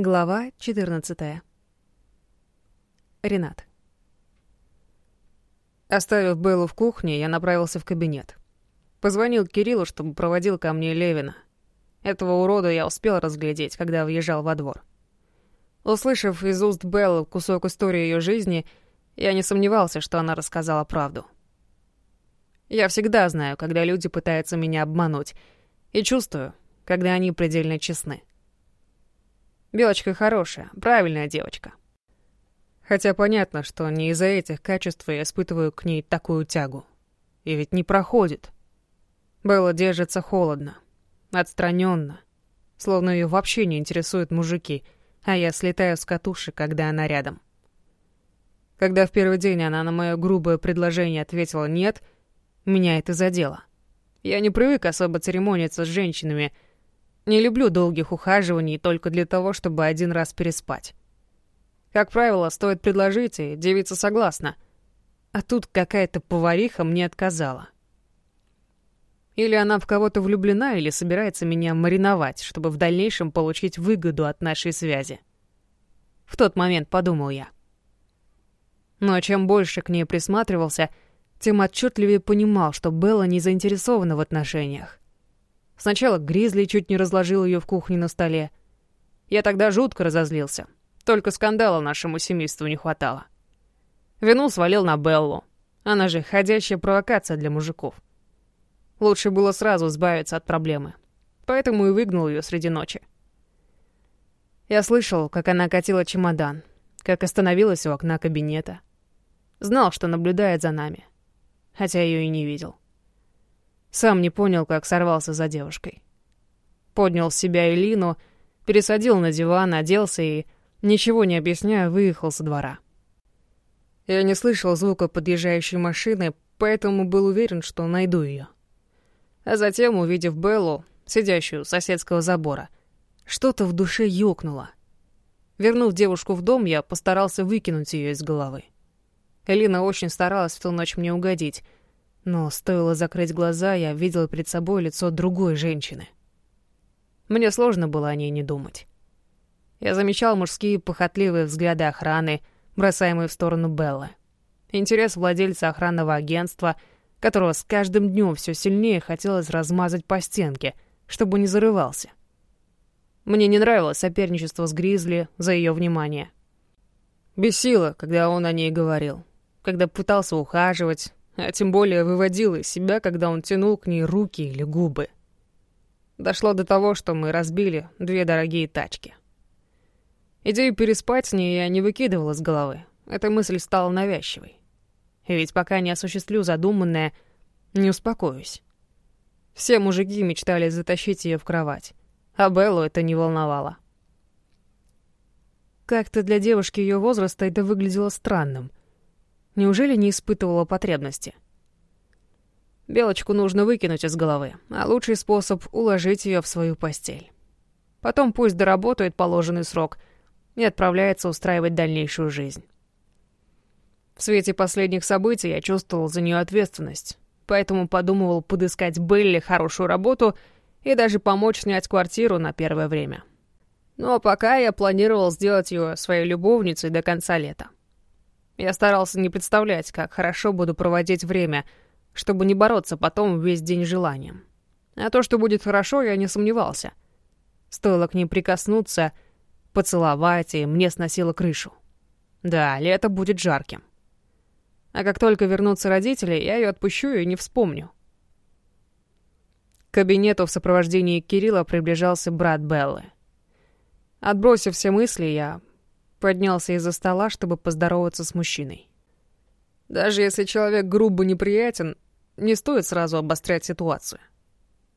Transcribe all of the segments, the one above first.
Глава 14. Ренат. Оставив Беллу в кухне, я направился в кабинет. Позвонил Кириллу, чтобы проводил ко мне Левина. Этого урода я успел разглядеть, когда въезжал во двор. Услышав из уст Беллы кусок истории ее жизни, я не сомневался, что она рассказала правду. Я всегда знаю, когда люди пытаются меня обмануть, и чувствую, когда они предельно честны. Белочка хорошая, правильная девочка. Хотя понятно, что не из-за этих качеств я испытываю к ней такую тягу. И ведь не проходит. Белла держится холодно, отстраненно, словно ее вообще не интересуют мужики, а я слетаю с катушек, когда она рядом. Когда в первый день она на мое грубое предложение ответила «нет», меня это задело. Я не привык особо церемониться с женщинами — не люблю долгих ухаживаний только для того, чтобы один раз переспать. Как правило, стоит предложить, и девица согласна. А тут какая-то повариха мне отказала. Или она в кого-то влюблена, или собирается меня мариновать, чтобы в дальнейшем получить выгоду от нашей связи. В тот момент подумал я. Но чем больше к ней присматривался, тем отчетливее понимал, что Белла не заинтересована в отношениях. Сначала Гризли чуть не разложил ее в кухне на столе. Я тогда жутко разозлился. Только скандала нашему семейству не хватало. Вину свалил на Беллу. Она же ходящая провокация для мужиков. Лучше было сразу избавиться от проблемы. Поэтому и выгнал ее среди ночи. Я слышал, как она катила чемодан, как остановилась у окна кабинета. Знал, что наблюдает за нами, хотя ее и не видел. Сам не понял, как сорвался за девушкой. Поднял с себя Элину, пересадил на диван, оделся и, ничего не объясняя, выехал со двора. Я не слышал звука подъезжающей машины, поэтому был уверен, что найду ее. А затем, увидев Беллу, сидящую у соседского забора, что-то в душе ёкнуло. Вернув девушку в дом, я постарался выкинуть ее из головы. Элина очень старалась в ту ночь мне угодить — но стоило закрыть глаза, я видел перед собой лицо другой женщины. Мне сложно было о ней не думать. Я замечал мужские похотливые взгляды охраны, бросаемые в сторону Беллы. Интерес владельца охранного агентства, которого с каждым днем все сильнее хотелось размазать по стенке, чтобы не зарывался. Мне не нравилось соперничество с Гризли за ее внимание. Бесило, когда он о ней говорил, когда пытался ухаживать, а тем более выводила из себя, когда он тянул к ней руки или губы. Дошло до того, что мы разбили две дорогие тачки. Идею переспать с ней я не выкидывала с головы. Эта мысль стала навязчивой. И ведь пока не осуществлю задуманное, не успокоюсь. Все мужики мечтали затащить ее в кровать, а Беллу это не волновало. Как-то для девушки ее возраста это выглядело странным. Неужели не испытывала потребности? Белочку нужно выкинуть из головы, а лучший способ — уложить ее в свою постель. Потом пусть доработает положенный срок и отправляется устраивать дальнейшую жизнь. В свете последних событий я чувствовал за нее ответственность, поэтому подумывал подыскать Белли хорошую работу и даже помочь снять квартиру на первое время. А пока я планировал сделать ее своей любовницей до конца лета. Я старался не представлять, как хорошо буду проводить время, чтобы не бороться потом весь день желанием. А то, что будет хорошо, я не сомневался. Стоило к ней прикоснуться, поцеловать, и мне сносило крышу. Да, лето будет жарким. А как только вернутся родители, я ее отпущу и не вспомню. К кабинету в сопровождении Кирилла приближался брат Беллы. Отбросив все мысли, я Поднялся из-за стола, чтобы поздороваться с мужчиной. Даже если человек грубо неприятен, не стоит сразу обострять ситуацию.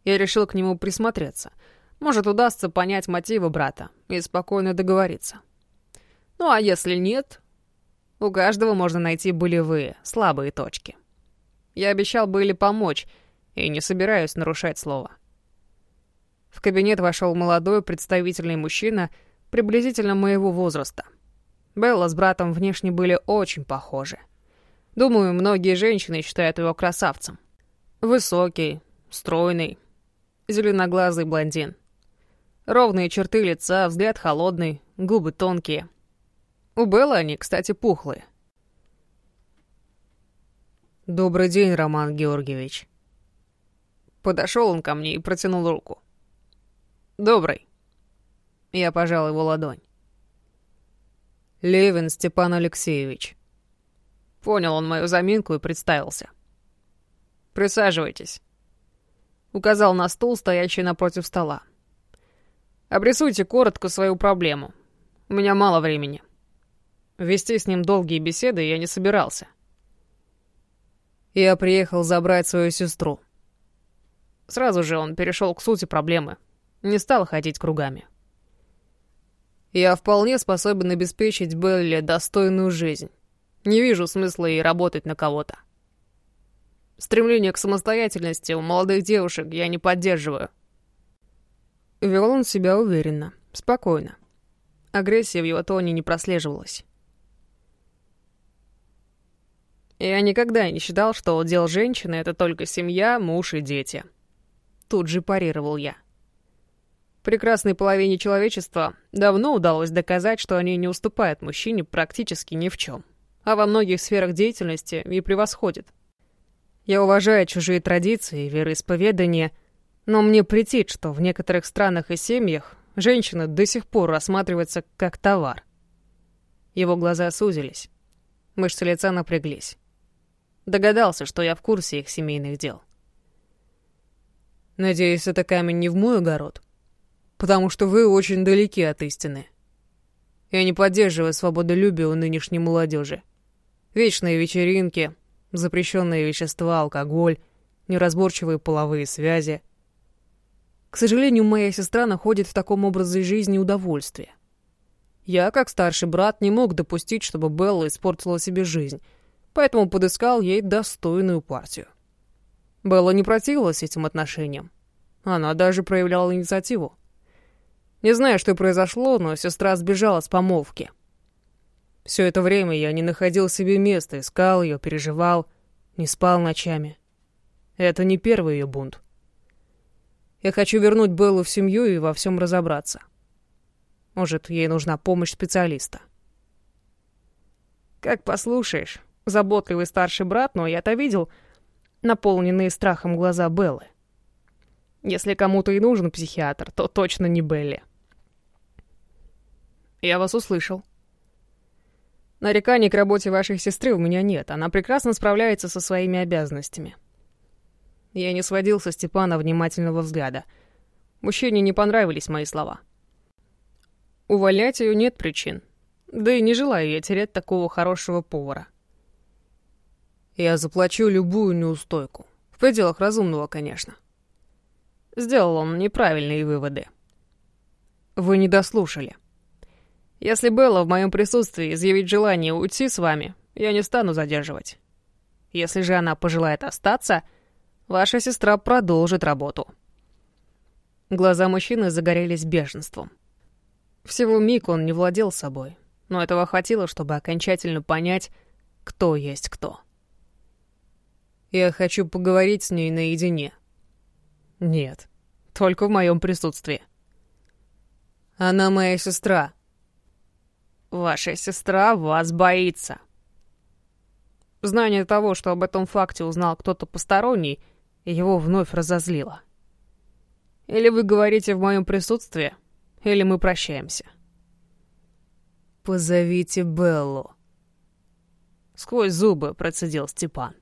Я решил к нему присмотреться. Может, удастся понять мотивы брата и спокойно договориться. Ну а если нет, у каждого можно найти болевые, слабые точки. Я обещал Бэйли помочь и не собираюсь нарушать слово. В кабинет вошел молодой представительный мужчина — приблизительно моего возраста. Белла с братом внешне были очень похожи. Думаю, многие женщины считают его красавцем. Высокий, стройный, зеленоглазый блондин. Ровные черты лица, взгляд холодный, губы тонкие. У Беллы они, кстати, пухлые. «Добрый день, Роман Георгиевич». Подошел он ко мне и протянул руку. «Добрый». Я пожал его ладонь. «Левин Степан Алексеевич». Понял он мою заминку и представился. «Присаживайтесь». Указал на стул, стоящий напротив стола. «Обрисуйте коротко свою проблему. У меня мало времени». Вести с ним долгие беседы я не собирался. Я приехал забрать свою сестру. Сразу же он перешел к сути проблемы. Не стал ходить кругами. Я вполне способен обеспечить Белли достойную жизнь. Не вижу смысла ей работать на кого-то. Стремление к самостоятельности у молодых девушек я не поддерживаю. Вел он себя уверенно, спокойно. Агрессия в его тоне не прослеживалась. Я никогда не считал, что удел женщины — это только семья, муж и дети. Тут же парировал я. Прекрасной половине человечества давно удалось доказать, что они не уступают мужчине практически ни в чем, а во многих сферах деятельности и превосходят. Я уважаю чужие традиции и вероисповедания, но мне претит, что в некоторых странах и семьях женщина до сих пор рассматривается как товар. Его глаза сузились. Мышцы лица напряглись. Догадался, что я в курсе их семейных дел. Надеюсь, это камень не в мой огород, потому что вы очень далеки от истины. Я не поддерживаю свободолюбие у нынешней молодежи. Вечные вечеринки, запрещенные вещества, алкоголь, неразборчивые половые связи. К сожалению, моя сестра находит в таком образе жизни удовольствие. Я, как старший брат, не мог допустить, чтобы Белла испортила себе жизнь — поэтому подыскал ей достойную партию. Белла не противилась этим отношениям. Она даже проявляла инициативу. Не знаю, что произошло, но сестра сбежала с помолвки. Все это время я не находил себе места, искал ее, переживал, не спал ночами. Это не первый ее бунт. Я хочу вернуть Беллу в семью и во всем разобраться. Может, ей нужна помощь специалиста. Как послушаешь, заботливый старший брат, но я-то видел наполненные страхом глаза Беллы. Если кому-то и нужен психиатр, то точно не Белли. Я вас услышал. Нареканий к работе вашей сестры у меня нет. Она прекрасно справляется со своими обязанностями. Я не сводил со Степана внимательного взгляда. Мужчине не понравились мои слова. Увольнять ее нет причин. Да и не желаю я терять такого хорошего повара. Я заплачу любую неустойку. В пределах разумного, конечно. Сделал он неправильные выводы. Вы не дослушали. Если Белла в моем присутствии изъявит желание уйти с вами, я не стану задерживать. Если же она пожелает остаться, ваша сестра продолжит работу. Глаза мужчины загорелись бешенством. Всего миг он не владел собой, но этого хватило, чтобы окончательно понять, кто есть кто. Я хочу поговорить с ней наедине. Нет, только в моем присутствии. Она моя сестра. Ваша сестра вас боится. Знание того, что об этом факте узнал кто-то посторонний, его вновь разозлило. Или вы говорите в моем присутствии, или мы прощаемся. «Позовите Беллу», — сквозь зубы процедил Степан.